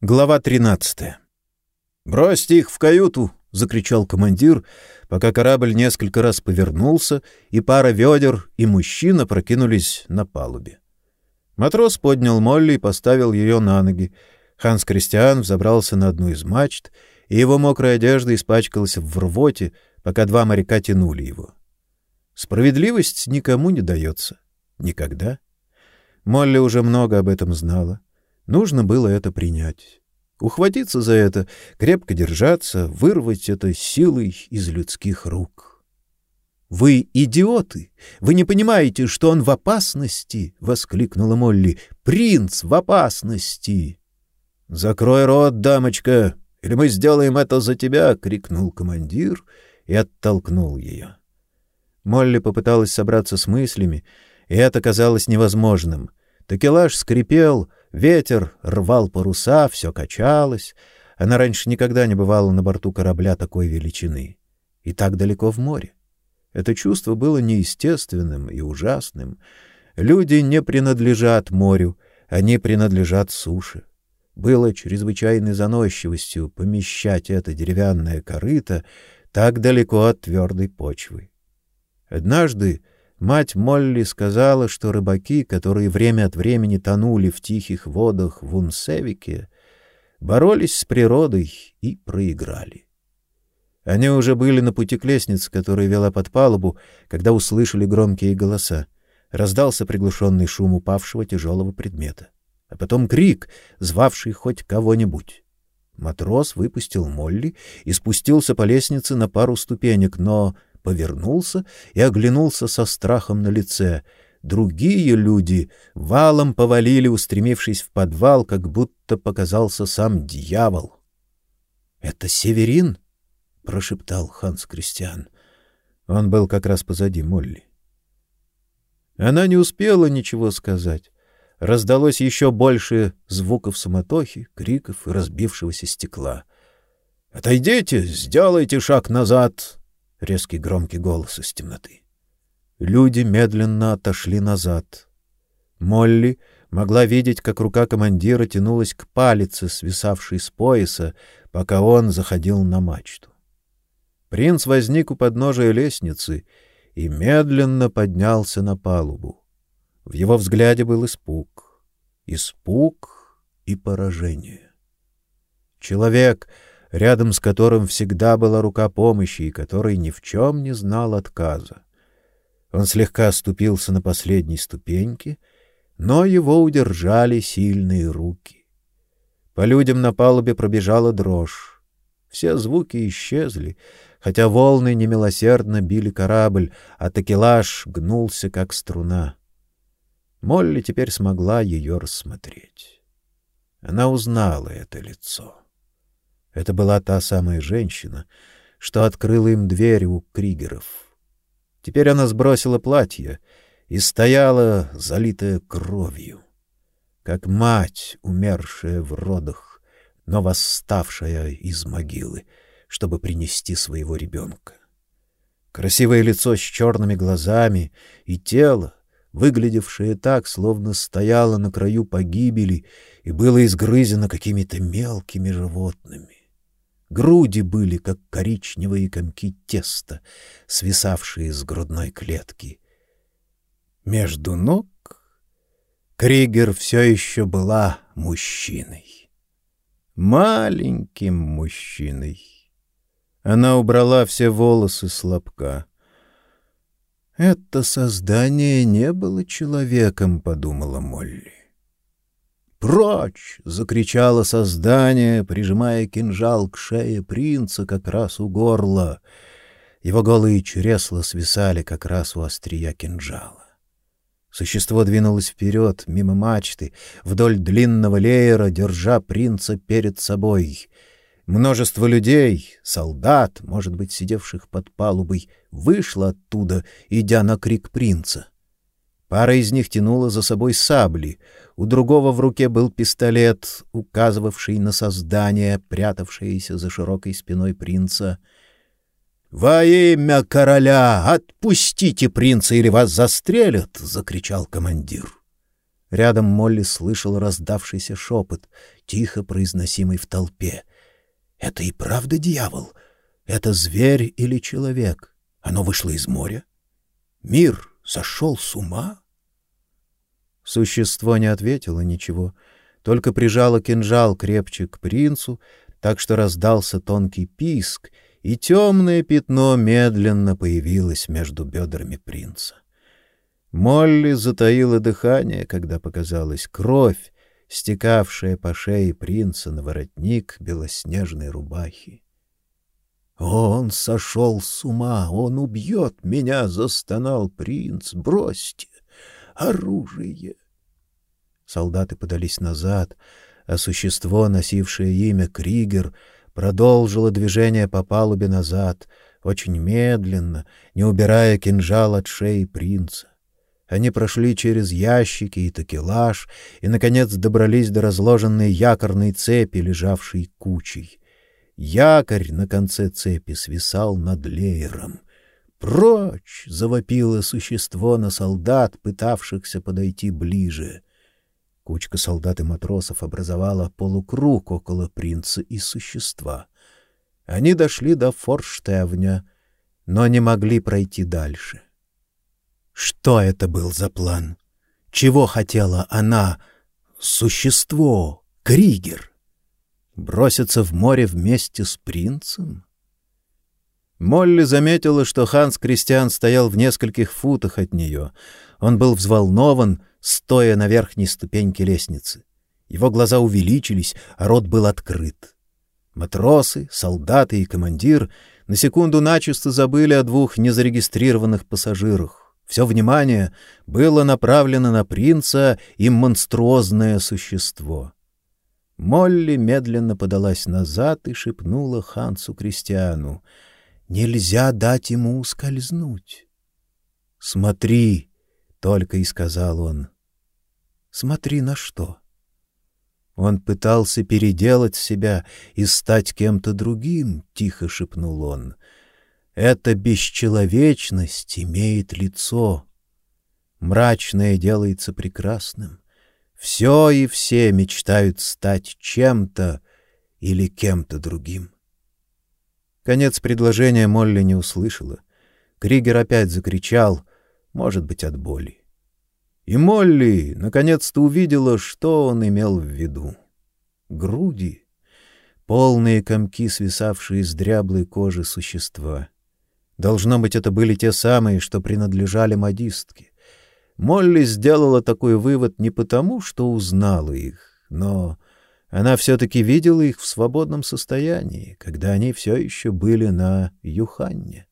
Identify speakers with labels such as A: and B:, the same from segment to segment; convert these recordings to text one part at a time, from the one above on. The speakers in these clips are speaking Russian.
A: Глава 13. «Бросьте их в каюту!» — закричал командир, пока корабль несколько раз повернулся, и пара ведер и мужчина прокинулись на палубе. Матрос поднял Молли и поставил ее на ноги. Ханс Кристиан взобрался на одну из мачт, и его мокрая одежда испачкалась в рвоте, пока два моряка тянули его. Справедливость никому не дается. Никогда. Молли уже много об этом знала. Нужно было это принять. Ухватиться за это, крепко держаться, вырвать это силой из людских рук. Вы идиоты! Вы не понимаете, что он в опасности, воскликнула Молли. Принц в опасности. Закрой рот, дамочка, или мы сделаем это за тебя, крикнул командир и оттолкнул ее. Молли попыталась собраться с мыслями, и это казалось невозможным. Такелаж скрипел, Ветер рвал паруса, все качалось. Она раньше никогда не бывала на борту корабля такой величины. И так далеко в море. Это чувство было неестественным и ужасным. Люди не принадлежат морю, они принадлежат суше. Было чрезвычайной заносчивостью помещать это деревянное корыто так далеко от твердой почвы. Однажды Мать Молли сказала, что рыбаки, которые время от времени тонули в тихих водах в Унсевике, боролись с природой и проиграли. Они уже были на пути к лестнице, которая вела под палубу, когда услышали громкие голоса. Раздался приглушенный шум упавшего тяжелого предмета, а потом крик, звавший хоть кого-нибудь. Матрос выпустил Молли и спустился по лестнице на пару ступенек, но повернулся и оглянулся со страхом на лице. Другие люди валом повалили, устремившись в подвал, как будто показался сам дьявол. Это Северин, прошептал Ханс Кристиан. Он был как раз позади Молли. Она не успела ничего сказать. Раздалось еще больше звуков суматохи, криков и разбившегося стекла. Отойдите, сделайте шаг назад, резкий громкий голос из темноты. Люди медленно отошли назад. Молли могла видеть, как рука командира тянулась к палице, свисавшей с пояса, пока он заходил на мачту. Принц возник у подножия лестницы и медленно поднялся на палубу. В его взгляде был испуг, испуг и поражение. Человек, рядом с которым всегда была рука помощи и который ни в чем не знал отказа. Он слегка оступился на последней ступеньке, но его удержали сильные руки. По людям на палубе пробежала дрожь. Все звуки исчезли, хотя волны немилосердно били корабль, а такелаж гнулся как струна. Молли теперь смогла ее рассмотреть. Она узнала это лицо. Это была та самая женщина, что открыла им дверь у Кригеров. Теперь она сбросила платье и стояла, залитая кровью, как мать, умершая в родах, но восставшая из могилы, чтобы принести своего ребенка. Красивое лицо с черными глазами и тело, выглядевшее так, словно стояло на краю погибели и было изгрызено какими-то мелкими животными. Груди были, как коричневые комки теста, свисавшие с грудной клетки. Между ног Кригер все еще была мужчиной. Маленьким мужчиной. Она убрала все волосы с лобка. Это создание не было человеком, подумала Молли. «Прочь!» — закричало создание, прижимая кинжал к шее принца как раз у горла. Его голые чресла свисали как раз у острия кинжала. Существо двинулось вперед, мимо мачты, вдоль длинного леера, держа принца перед собой. Множество людей, солдат, может быть, сидевших под палубой, вышло оттуда, идя на крик принца. Пара из них тянула за собой сабли, у другого в руке был пистолет, указывавший на создание, прятавшееся за широкой спиной принца. «Во имя короля! Отпустите принца, или вас застрелят!» — закричал командир. Рядом Молли слышал раздавшийся шепот, тихо произносимый в толпе. Это и правда дьявол? Это зверь или человек? Оно вышло из моря? Мир сошел с ума? Существо не ответило ничего, только прижало кинжал крепче к принцу, так что раздался тонкий писк, и темное пятно медленно появилось между бедрами принца. Молли затаила дыхание, когда показалась кровь, стекавшая по шее принца на воротник белоснежной рубахи. «Он сошел с ума! Он убьет меня!» — застонал принц. «Бросьте оружие!» Солдаты подались назад, а существо, носившее имя Кригер, продолжило движение по палубе назад, очень медленно, не убирая кинжал от шеи принца. Они прошли через ящики и такелаж и, наконец, добрались до разложенной якорной цепи, лежавшей кучей. Якорь на конце цепи свисал над леером. «Прочь!» — завопило существо на солдат, пытавшихся подойти ближе. Кучка солдат и матросов образовала полукруг около принца и существа. Они дошли до Форштевня, но не могли пройти дальше. Что это был за план? Чего хотела она, существо, Кригер? Броситься в море вместе с принцем? Молли заметила, что Ханс Кристиан стоял в нескольких футах от нее. Он был взволнован, стоя на верхней ступеньке лестницы. Его глаза увеличились, а рот был открыт. Матросы, солдаты и командир на секунду начисто забыли о двух незарегистрированных пассажирах. Все внимание было направлено на принца и монструозное существо. Молли медленно подалась назад и шепнула Хансу Кристиану: "Нельзя дать ему ускользнуть". "Смотри", только и сказал он. "Смотри на что?" Он пытался переделать себя и стать кем-то другим, тихо шепнул он. Эта бесчеловечность имеет лицо. Мрачное делается прекрасным. Все и все мечтают стать чем-то или кем-то другим. Конец предложения Молли не услышала. Кригер опять закричал, может быть, от боли. И Молли наконец-то увидела, что он имел в виду. Груди, полные комки, свисавшие с дряблой кожи существа — Должно быть, это были те самые, что принадлежали модистке. Молли сделала такой вывод не потому, что узнала их, но она все-таки видела их в свободном состоянии, когда они все еще были на Юханне.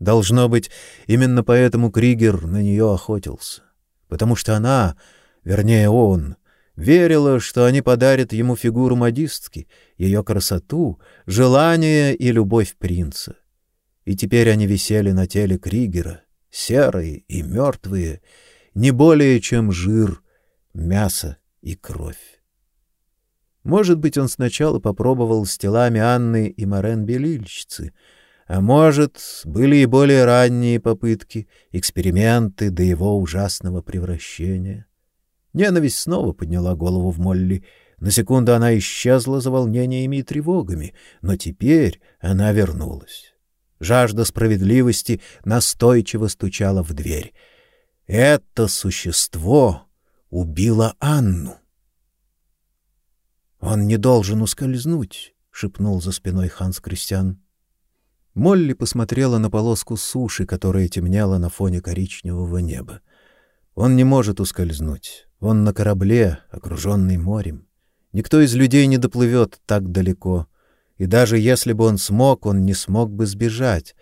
A: Должно быть, именно поэтому Кригер на нее охотился, потому что она, вернее он, верила, что они подарят ему фигуру модистки, ее красоту, желание и любовь принца и теперь они висели на теле Кригера, серые и мертвые, не более чем жир, мясо и кровь. Может быть, он сначала попробовал с телами Анны и Марен Белильщицы, а может, были и более ранние попытки, эксперименты до его ужасного превращения. Ненависть снова подняла голову в Молли. На секунду она исчезла за волнениями и тревогами, но теперь она вернулась. Жажда справедливости настойчиво стучала в дверь. Это существо убило Анну. Он не должен ускользнуть, шепнул за спиной Ханс Кристиан. Молли посмотрела на полоску суши, которая темнела на фоне коричневого неба. Он не может ускользнуть. Он на корабле, окруженный морем. Никто из людей не доплывет так далеко. И даже если бы он смог, он не смог бы сбежать.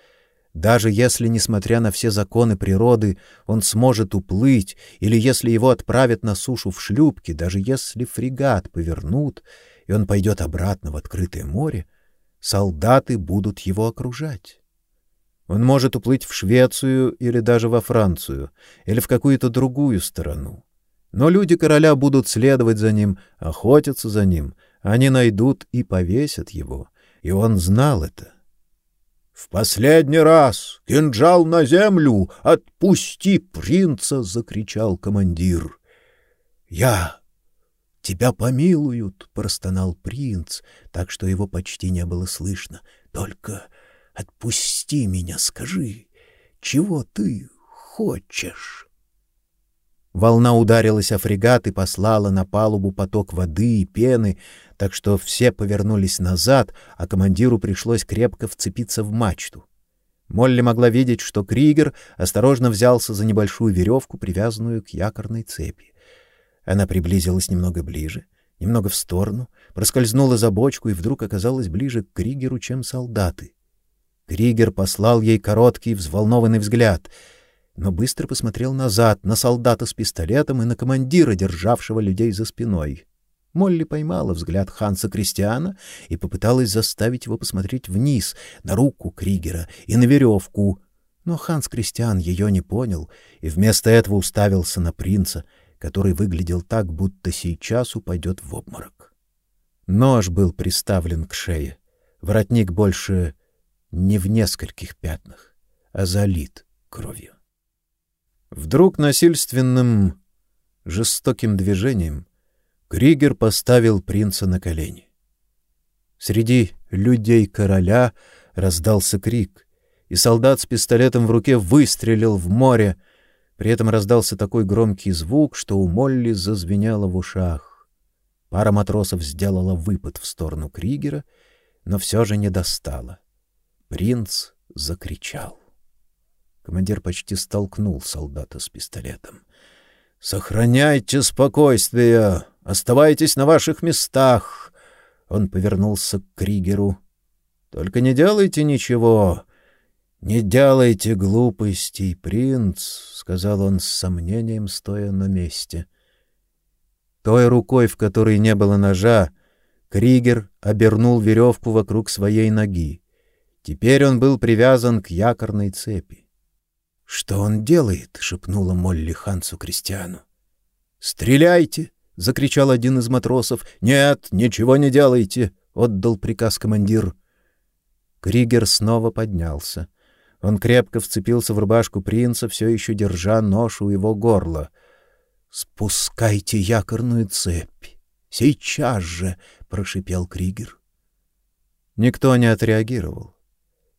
A: Даже если, несмотря на все законы природы, он сможет уплыть, или если его отправят на сушу в шлюпке, даже если фрегат повернут, и он пойдет обратно в открытое море, солдаты будут его окружать. Он может уплыть в Швецию или даже во Францию, или в какую-то другую сторону. Но люди короля будут следовать за ним, охотиться за ним, они найдут и повесят его, и он знал это. В последний раз кинжал на землю, отпусти принца, закричал командир. Я тебя помилуют, простонал принц, так что его почти не было слышно. Только отпусти меня, скажи, чего ты хочешь? Волна ударилась о фрегат и послала на палубу поток воды и пены, так что все повернулись назад, а командиру пришлось крепко вцепиться в мачту. Молли могла видеть, что Кригер осторожно взялся за небольшую веревку, привязанную к якорной цепи. Она приблизилась немного ближе, немного в сторону, проскользнула за бочку и вдруг оказалась ближе к Кригеру, чем солдаты. Кригер послал ей короткий, взволнованный взгляд, но быстро посмотрел назад на солдата с пистолетом и на командира, державшего людей за спиной. Молли поймала взгляд Ханса Кристиана и попыталась заставить его посмотреть вниз, на руку Кригера и на веревку. Но Ханс Кристиан ее не понял и вместо этого уставился на принца, который выглядел так, будто сейчас упадет в обморок. Нож был приставлен к шее. Воротник больше не в нескольких пятнах, а залит кровью. Вдруг насильственным, жестоким движением Кригер поставил принца на колени. Среди людей короля раздался крик, и солдат с пистолетом в руке выстрелил в море, при этом раздался такой громкий звук, что у Молли зазвенело в ушах. Пара матросов сделала выпад в сторону Кригера, но все же не достала. Принц закричал. Командир почти столкнул солдата с пистолетом. Сохраняйте спокойствие, оставайтесь на ваших местах. Он повернулся к Кригеру. Только не делайте ничего. Не делайте глупостей, принц, сказал он с сомнением, стоя на месте. Той рукой, в которой не было ножа, Кригер обернул веревку вокруг своей ноги. Теперь он был привязан к якорной цепи. Что он делает? шепнула Молли Хансу Кристиану. Стреляйте! закричал один из матросов. Нет, ничего не делайте, отдал приказ командир. Кригер снова поднялся. Он крепко вцепился в рубашку принца, все еще держа нож у его горла. Спускайте якорную цепь. Сейчас же, прошипел Кригер. Никто не отреагировал.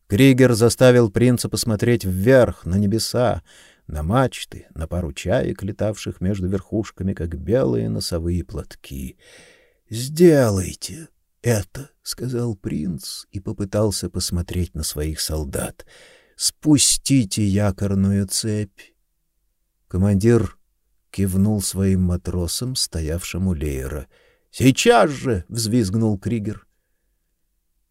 A: Кригер заставил принца посмотреть вверх, на небеса, на мачты, на пару чаек, летавших между верхушками, как белые носовые платки. "Сделайте это", сказал принц и попытался посмотреть на своих солдат. Спустите якорную цепь. Командир кивнул своим матросам, стоявшим у леера. Сейчас же, взвизгнул Кригер.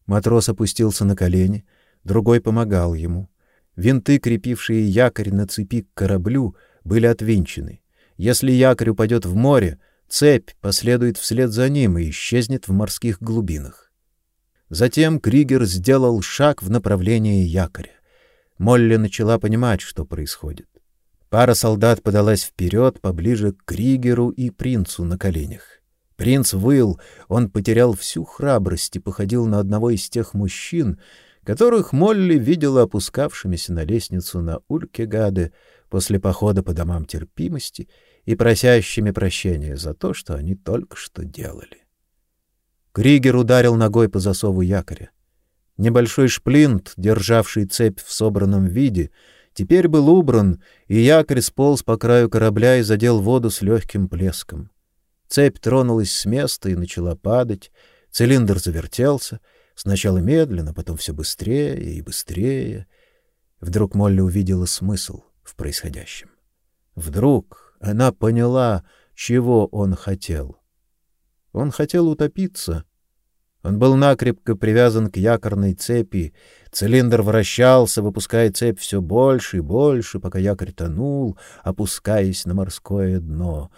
A: Матрос опустился на колени, другой помогал ему. Винты, крепившие якорь на цепи к кораблю, были отвинчены. Если якорь упадет в море, цепь последует вслед за ним и исчезнет в морских глубинах. Затем Кригер сделал шаг в направлении якоря. Молли начала понимать, что происходит. Пара солдат подалась вперед, поближе к Кригеру и принцу на коленях. Принц выл, он потерял всю храбрость и походил на одного из тех мужчин, которых Молли видела опускавшимися на лестницу на Улькегаде после похода по домам терпимости и просящими прощения за то, что они только что делали. Кригер ударил ногой по засову якоря. Небольшой шплинт, державший цепь в собранном виде, теперь был убран, и якорь сполз по краю корабля и задел воду с легким плеском. Цепь тронулась с места и начала падать, цилиндр завертелся, сначала медленно, потом все быстрее и быстрее. Вдруг Молли увидела смысл в происходящем. Вдруг она поняла, чего он хотел. Он хотел утопиться, он был накрепко привязан к якорной цепи. Цилиндр вращался, выпуская цепь все больше и больше, пока якорь тонул, опускаясь на морское дно.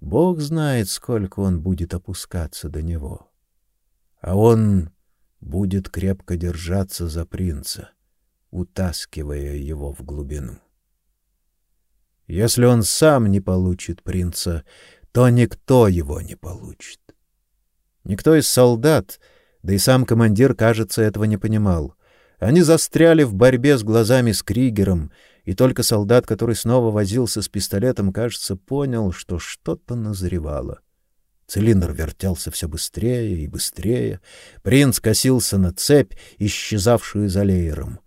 A: Бог знает, сколько он будет опускаться до него. А он будет крепко держаться за принца, утаскивая его в глубину. Если он сам не получит принца, то никто его не получит. Никто из солдат, да и сам командир, кажется, этого не понимал. Они застряли в борьбе с глазами с Кригером, и только солдат, который снова возился с пистолетом, кажется, понял, что что-то назревало. Цилиндр вертелся все быстрее и быстрее. Принц косился на цепь, исчезавшую за леером.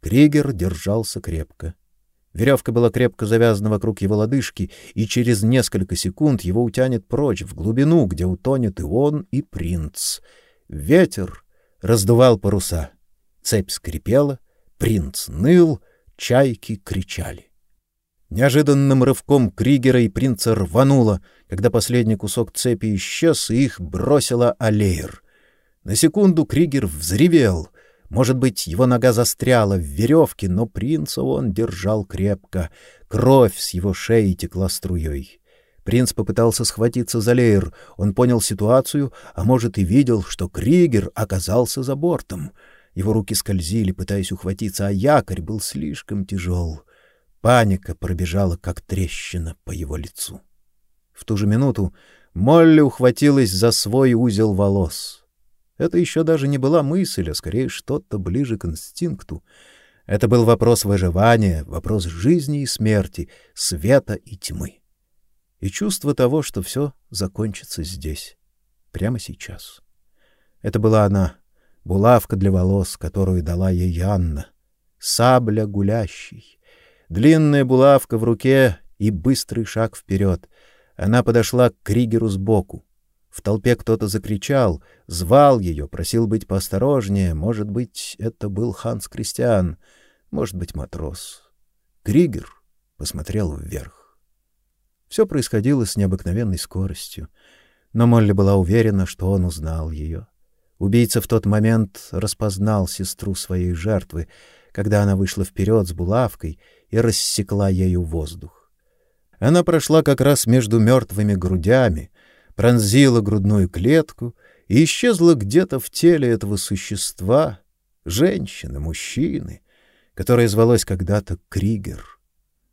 A: Кригер держался крепко. Веревка была крепко завязана вокруг его лодыжки, и через несколько секунд его утянет прочь в глубину, где утонет и он, и принц. Ветер раздувал паруса. Цепь скрипела, принц ныл, чайки кричали. Неожиданным рывком Кригера и принца рвануло, когда последний кусок цепи исчез, и их бросила Алейр. На секунду Кригер взревел. Может быть, его нога застряла в веревке, но принца он держал крепко. Кровь с его шеи текла струей. Принц попытался схватиться за Лейр. Он понял ситуацию, а может и видел, что Кригер оказался за бортом — его руки скользили, пытаясь ухватиться, а якорь был слишком тяжел. Паника пробежала, как трещина по его лицу. В ту же минуту Молли ухватилась за свой узел волос. Это еще даже не была мысль, а скорее что-то ближе к инстинкту. Это был вопрос выживания, вопрос жизни и смерти, света и тьмы. И чувство того, что все закончится здесь, прямо сейчас. Это была она, булавка для волос, которую дала ей Анна, сабля гулящий, длинная булавка в руке и быстрый шаг вперед. Она подошла к Кригеру сбоку. В толпе кто-то закричал, звал ее, просил быть поосторожнее. Может быть, это был Ханс Кристиан, может быть, матрос. Кригер посмотрел вверх. Все происходило с необыкновенной скоростью, но Молли была уверена, что он узнал ее. Убийца в тот момент распознал сестру своей жертвы, когда она вышла вперед с булавкой и рассекла ею воздух. Она прошла как раз между мертвыми грудями, пронзила грудную клетку и исчезла где-то в теле этого существа, женщины, мужчины, которое звалось когда-то Кригер.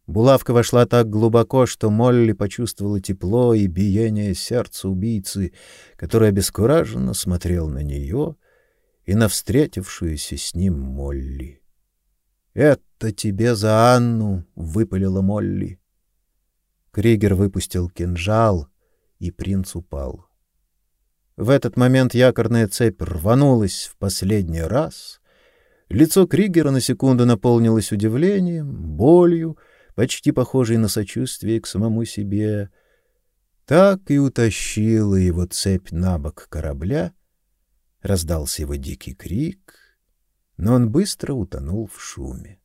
A: Булавка вошла так глубоко, что Молли почувствовала тепло и биение сердца убийцы, который обескураженно смотрел на нее и на встретившуюся с ним Молли. "Это тебе за Анну", выпалила Молли. Кригер выпустил кинжал, и принц упал. В этот момент якорная цепь рванулась в последний раз. Лицо Кригера на секунду наполнилось удивлением, болью, почти похожий на сочувствие к самому себе, так и утащила его цепь на бок корабля, раздался его дикий крик, но он быстро утонул в шуме.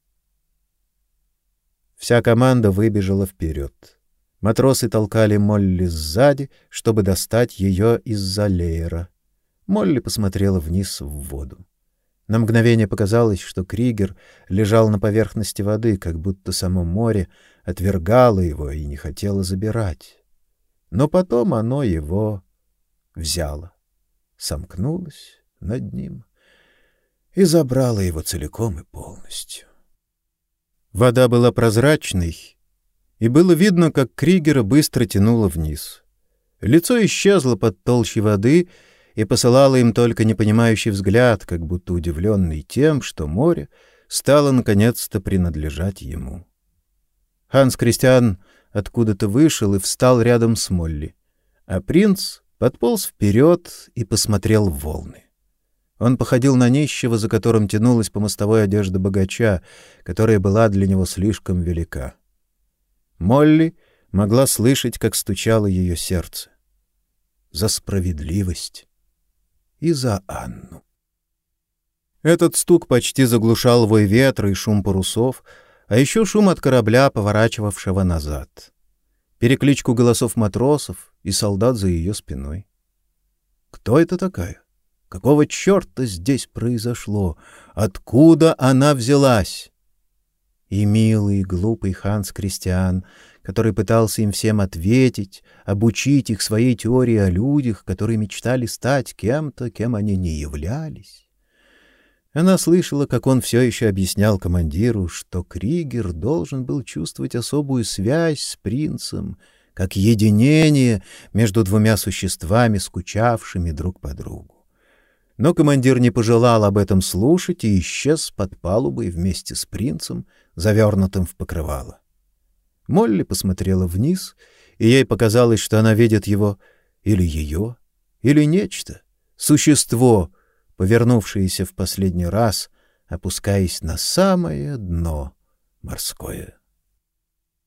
A: Вся команда выбежала вперед. Матросы толкали Молли сзади, чтобы достать ее из-за леера. Молли посмотрела вниз в воду. На мгновение показалось, что Кригер лежал на поверхности воды, как будто само море отвергало его и не хотело забирать. Но потом оно его взяло, сомкнулось над ним и забрало его целиком и полностью. Вода была прозрачной, и было видно, как Кригера быстро тянуло вниз. Лицо исчезло под толщей воды, и посылала им только непонимающий взгляд, как будто удивленный тем, что море стало наконец-то принадлежать ему. Ханс Кристиан откуда-то вышел и встал рядом с Молли, а принц подполз вперед и посмотрел в волны. Он походил на нищего, за которым тянулась по мостовой одежда богача, которая была для него слишком велика. Молли могла слышать, как стучало ее сердце. За справедливость и за Анну. Этот стук почти заглушал вой ветра и шум парусов, а еще шум от корабля, поворачивавшего назад. Перекличку голосов матросов и солдат за ее спиной. Кто это такая? Какого черта здесь произошло? Откуда она взялась? И милый, глупый Ханс Кристиан который пытался им всем ответить, обучить их своей теории о людях, которые мечтали стать кем-то, кем они не являлись. Она слышала, как он все еще объяснял командиру, что Кригер должен был чувствовать особую связь с принцем, как единение между двумя существами, скучавшими друг по другу. Но командир не пожелал об этом слушать и исчез под палубой вместе с принцем, завернутым в покрывало. Молли посмотрела вниз, и ей показалось, что она видит его или ее, или нечто, существо, повернувшееся в последний раз, опускаясь на самое дно морское.